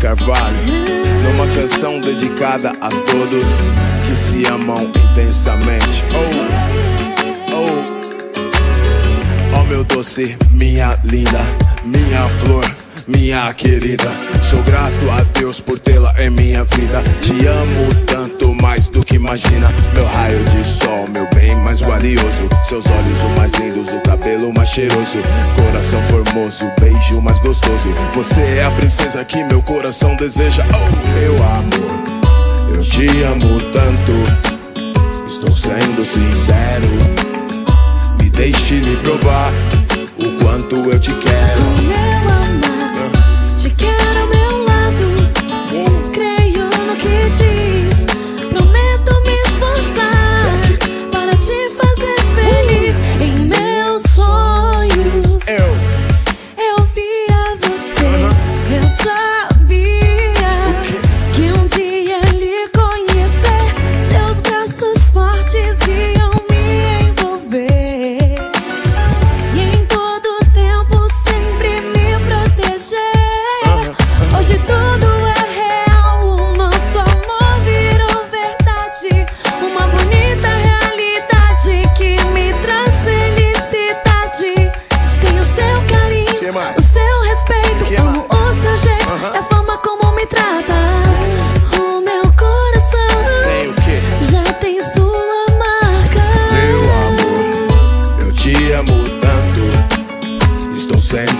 Carvalho. Numa canção dedicada a todos que se amam intensamente. Oh, oh, oh, meu doce, minha linda, minha flor minha querida. Sou grato a Deus por tê-la em minha vida. Te amo tanto mais do que imagina. Meu raio de sol, meu bem cheiroso. Coração formoso, beijo mais gostoso. Você é a princesa que meu coração deseja. Oh, meu amor, eu te amo tanto. Estou sendo sincero. Me deixe lhe provar o quanto eu te quero. sendo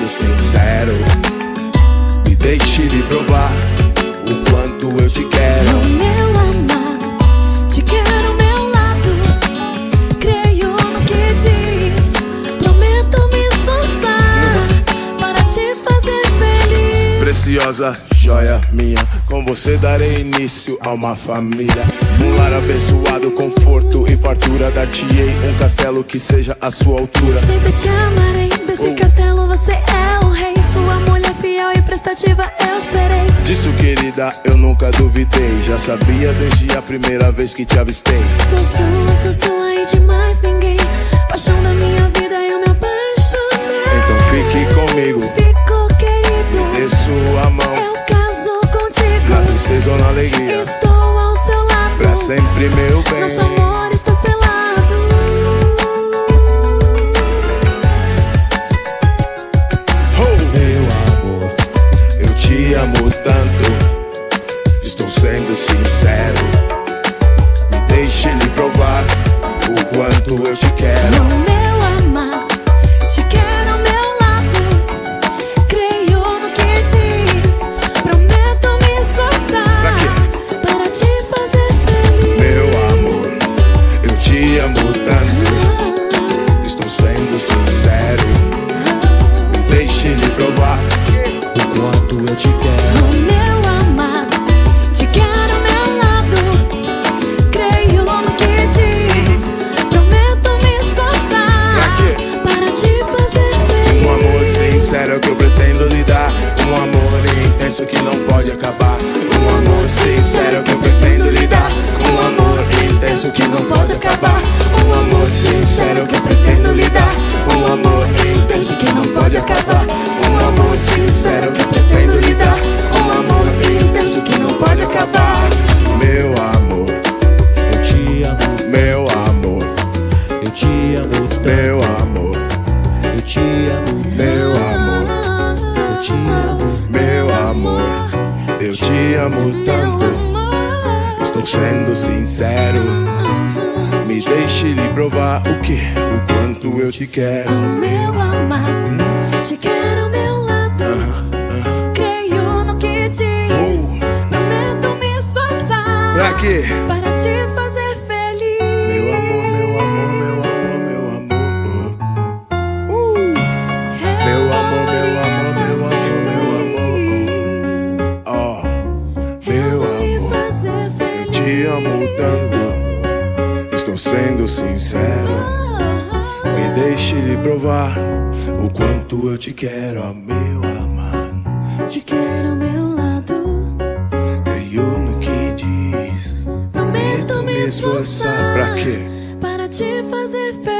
sincero. Me deixe lhe provar o quanto eu te quero. Meu amar, te quero ao meu lado. Creio no que diz. Prometo me esforçar Para te fazer feliz. Preciosa joia minha Com você darei início a uma família. Um lar abençoado, conforto e fartura. Dar-te-ei um castelo que seja a sua altura. Sempre te amarei Desse oh. castelo fiel e prestativa eu serei. Disso querida eu nunca duvidei. Já sabia desde a primeira vez que te avistei. Sou sua, sou sua e de mais ninguém. Paixão da minha vida eu me apaixonei. Então fique comigo. Fico querido. Dê sua mão. Eu o quanto eu te quero. Meu amor, eu te amo tanto. Estou sendo sincero. Me deixe lhe provar o que, o quanto eu te quero. Meu amado, te quero ao meu lado. Creio no que diz. Prometo me esforçar. Pra quê? Sendo sincero. Me deixe lhe provar o quanto eu te quero, meu amado. Te quero ao meu lado. Creio no que diz. Prometo me esforçar. Pra quê? Para te fazer feliz.